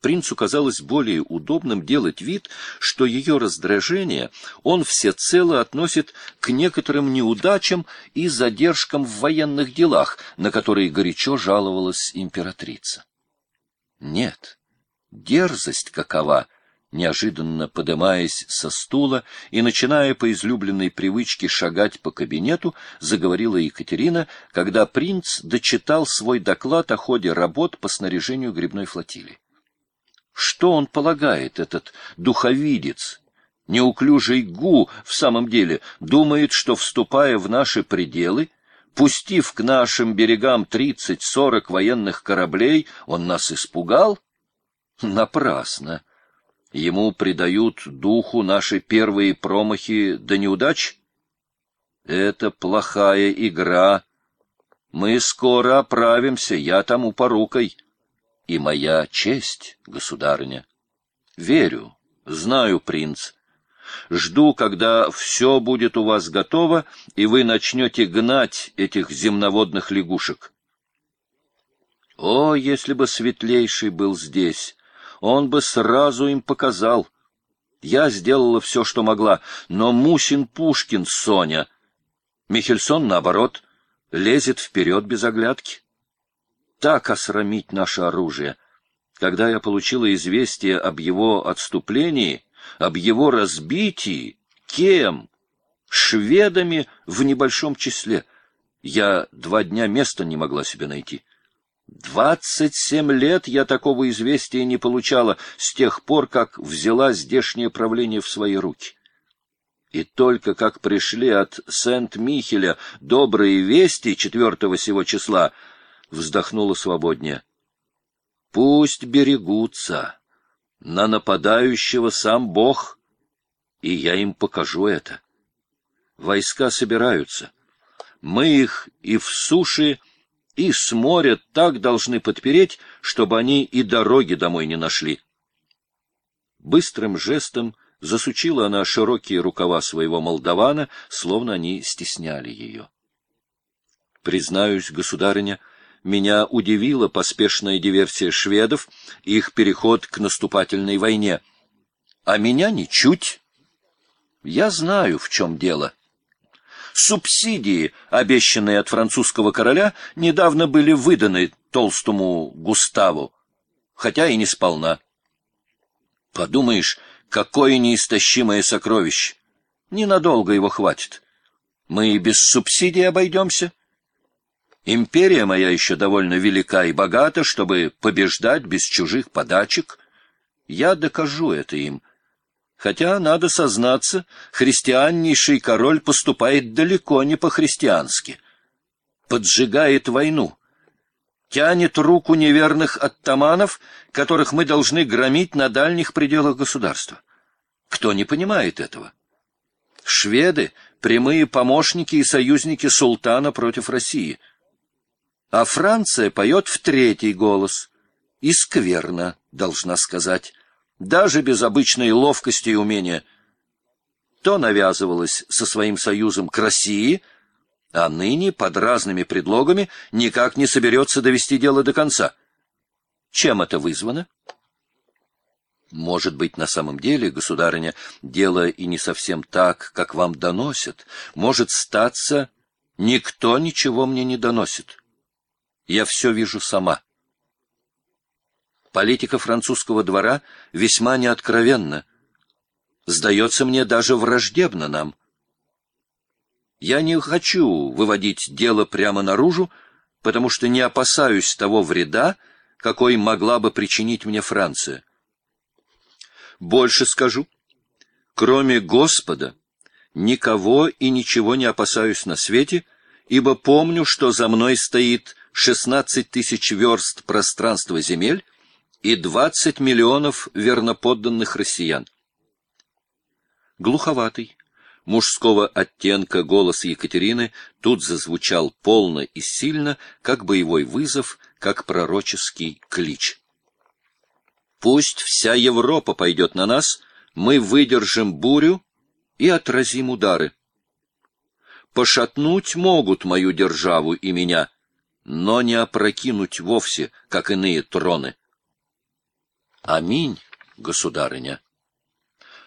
Принцу казалось более удобным делать вид, что ее раздражение он всецело относит к некоторым неудачам и задержкам в военных делах, на которые горячо жаловалась императрица. Нет, дерзость какова — неожиданно подымаясь со стула и начиная по излюбленной привычке шагать по кабинету, заговорила Екатерина, когда принц дочитал свой доклад о ходе работ по снаряжению грибной флотилии. Что он полагает, этот духовидец? Неуклюжий Гу в самом деле думает, что, вступая в наши пределы, пустив к нашим берегам тридцать-сорок военных кораблей, он нас испугал? Напрасно. Ему придают духу наши первые промахи до да неудач? Это плохая игра. Мы скоро оправимся, я тому порукой. И моя честь, государыня. Верю, знаю, принц. Жду, когда все будет у вас готово, и вы начнете гнать этих земноводных лягушек. О, если бы светлейший был здесь! он бы сразу им показал. Я сделала все, что могла, но Мусин Пушкин, Соня. Михельсон, наоборот, лезет вперед без оглядки. Так осрамить наше оружие. Когда я получила известие об его отступлении, об его разбитии, кем? Шведами в небольшом числе. Я два дня места не могла себе найти. Двадцать семь лет я такого известия не получала с тех пор, как взяла здешнее правление в свои руки. И только как пришли от Сент-Михеля добрые вести четвертого сего числа, вздохнула свободнее. Пусть берегутся. На нападающего сам Бог, и я им покажу это. Войска собираются. Мы их и в суше, и с моря так должны подпереть, чтобы они и дороги домой не нашли. Быстрым жестом засучила она широкие рукава своего молдавана, словно они стесняли ее. Признаюсь, государыня, меня удивила поспешная диверсия шведов их переход к наступательной войне. А меня ничуть. Я знаю, в чем дело. Субсидии, обещанные от французского короля, недавно были выданы толстому Густаву, хотя и не сполна. Подумаешь, какое неистощимое сокровище! Ненадолго его хватит. Мы и без субсидий обойдемся. Империя моя еще довольно велика и богата, чтобы побеждать без чужих подачек. Я докажу это им, Хотя, надо сознаться, христианнейший король поступает далеко не по-христиански. Поджигает войну. Тянет руку неверных оттаманов, которых мы должны громить на дальних пределах государства. Кто не понимает этого? Шведы — прямые помощники и союзники султана против России. А Франция поет в третий голос. И скверно, должна сказать даже без обычной ловкости и умения. То навязывалась со своим союзом к России, а ныне под разными предлогами никак не соберется довести дело до конца. Чем это вызвано? Может быть, на самом деле, государыня, дело и не совсем так, как вам доносят. Может статься, никто ничего мне не доносит. Я все вижу сама. Политика французского двора весьма неоткровенна. Сдается мне даже враждебно нам. Я не хочу выводить дело прямо наружу, потому что не опасаюсь того вреда, какой могла бы причинить мне Франция. Больше скажу. Кроме Господа, никого и ничего не опасаюсь на свете, ибо помню, что за мной стоит шестнадцать тысяч верст пространства земель, и 20 миллионов верноподданных россиян. Глуховатый, мужского оттенка голос Екатерины тут зазвучал полно и сильно, как боевой вызов, как пророческий клич. «Пусть вся Европа пойдет на нас, мы выдержим бурю и отразим удары. Пошатнуть могут мою державу и меня, но не опрокинуть вовсе, как иные троны. Аминь, государыня.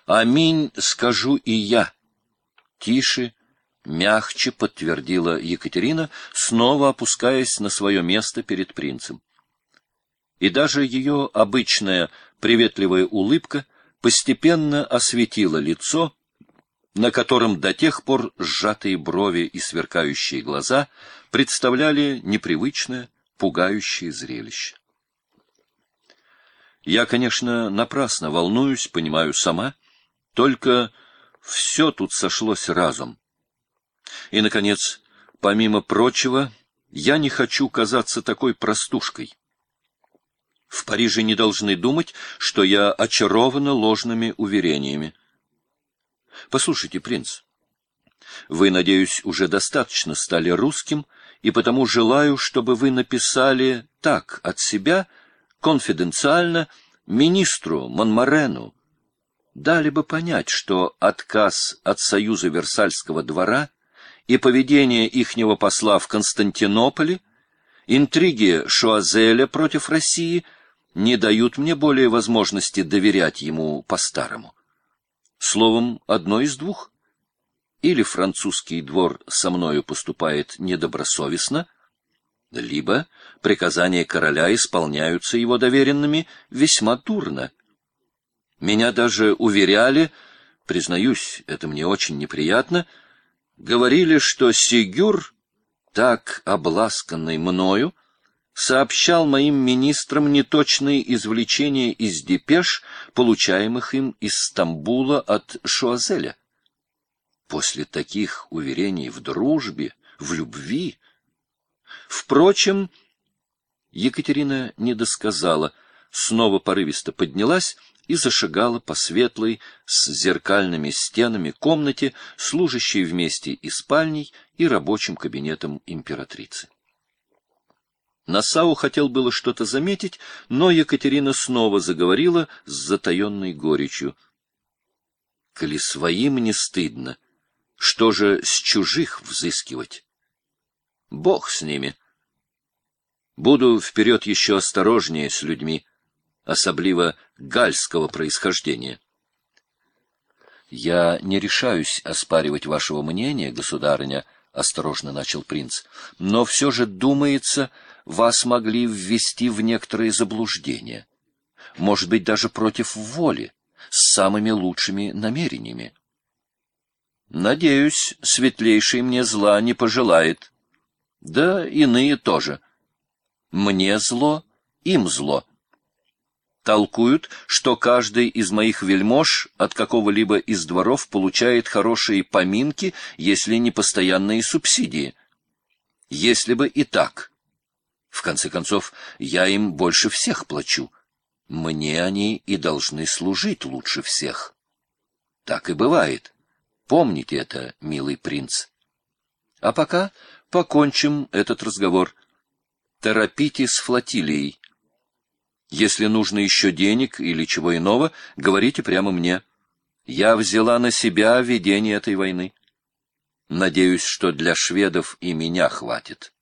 Аминь, скажу и я. Тише, мягче подтвердила Екатерина, снова опускаясь на свое место перед принцем. И даже ее обычная приветливая улыбка постепенно осветила лицо, на котором до тех пор сжатые брови и сверкающие глаза представляли непривычное, пугающее зрелище. Я, конечно, напрасно волнуюсь, понимаю сама, только все тут сошлось разом. И, наконец, помимо прочего, я не хочу казаться такой простушкой. В Париже не должны думать, что я очарована ложными уверениями. Послушайте, принц, вы, надеюсь, уже достаточно стали русским, и потому желаю, чтобы вы написали так от себя, конфиденциально, министру Монмарену, дали бы понять, что отказ от союза Версальского двора и поведение ихнего посла в Константинополе, интриги Шуазеля против России не дают мне более возможности доверять ему по-старому. Словом, одно из двух. Или французский двор со мною поступает недобросовестно, либо приказания короля исполняются его доверенными весьма дурно. Меня даже уверяли, признаюсь, это мне очень неприятно, говорили, что Сигюр, так обласканный мною, сообщал моим министрам неточные извлечения из депеш, получаемых им из Стамбула от Шуазеля. После таких уверений в дружбе, в любви... Впрочем, Екатерина не досказала, снова порывисто поднялась и зашагала по светлой с зеркальными стенами комнате, служащей вместе и спальней, и рабочим кабинетом императрицы. Насау хотел было что-то заметить, но Екатерина снова заговорила с затаенной горечью. — Коли своим не стыдно, что же с чужих взыскивать? Бог с ними. Буду вперед еще осторожнее с людьми, особливо гальского происхождения. — Я не решаюсь оспаривать вашего мнения, государыня, — осторожно начал принц, — но все же думается вас могли ввести в некоторые заблуждения, может быть, даже против воли, с самыми лучшими намерениями. Надеюсь, светлейший мне зла не пожелает. Да иные тоже. Мне зло, им зло. Толкуют, что каждый из моих вельмож от какого-либо из дворов получает хорошие поминки, если не постоянные субсидии. Если бы и так — в конце концов, я им больше всех плачу. Мне они и должны служить лучше всех. Так и бывает. Помните это, милый принц. А пока покончим этот разговор. Торопите с флотилией. Если нужно еще денег или чего иного, говорите прямо мне. Я взяла на себя ведение этой войны. Надеюсь, что для шведов и меня хватит.